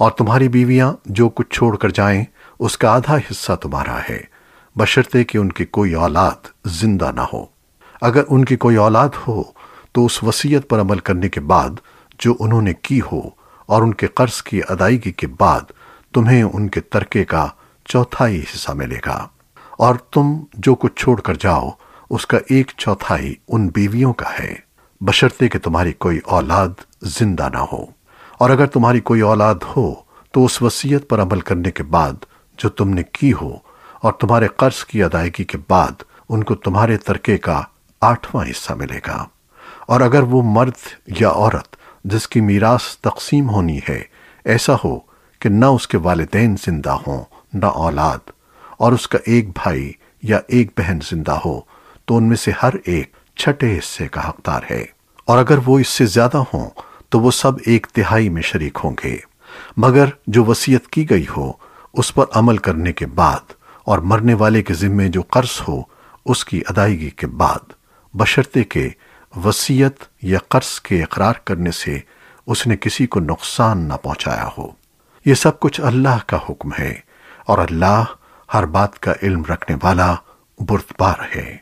اور تمہاری بیویاں جو کچھ چھوڑ کر جائیں، اس کا آدھا حصہ تمہارا ہے۔ بشرطے کہ ان کی کوئی اولاد زندہ نہ ہو۔ اگر ان کی کوئی اولاد ہو، تو اس وصیت پر عمل کرنے کے بعد جو انہوں نے کی ہو اور ان کے قرض کی ادائیگی کے بعد تمہیں ان کے ترکے کا چوتھائی حصہ ملے گا۔ اور تم جو کچھ چھوڑ کر جاؤ، اس کا ایک چوتھائی ان بیویوں کا ہے۔ بشرطے کہ تمہاری کوئی اولاد زندہ نہ ہو۔ اور اگر تمہاری کوئی اولاد ہو تو اس وصیت پر عمل کرنے کے بعد جو تم نے کی ہو اور تمہارے قرض کی ادائیگی کے بعد ان کو تمہارے ترکے کا آٹھواں حصہ ملے گا۔ اور اگر وہ مرد یا عورت جس کی میراث تقسیم ہونی ہے، ایسا ہو کہ نہ اس کے والدین زندہ ہوں، نہ اولاد، اور اس کا ایک بھائی یا ایک بہن زندہ ہو، تو ان میں سے ہر ایک چھٹے حصے کا حقدار ہے۔ اور اگر وہ اس سے زیادہ ہوں تو وہ سب ایک تہائی میں شریک ہوں گے۔ مگر جو وصیت کی گئی ہو، اس پر عمل کرنے کے بعد اور مرنے والے کے ذمے جو قرض ہو، اس کی ادائیگی کے بعد، بشرطے کے وصیت یا قرض کے اقرار کرنے سے اس نے کسی کو نقصان نہ پہنچایا ہو۔ یہ سب کچھ اللہ کا حکم ہے اور اللہ ہر بات کا علم رکھنے والا بردبار ہے۔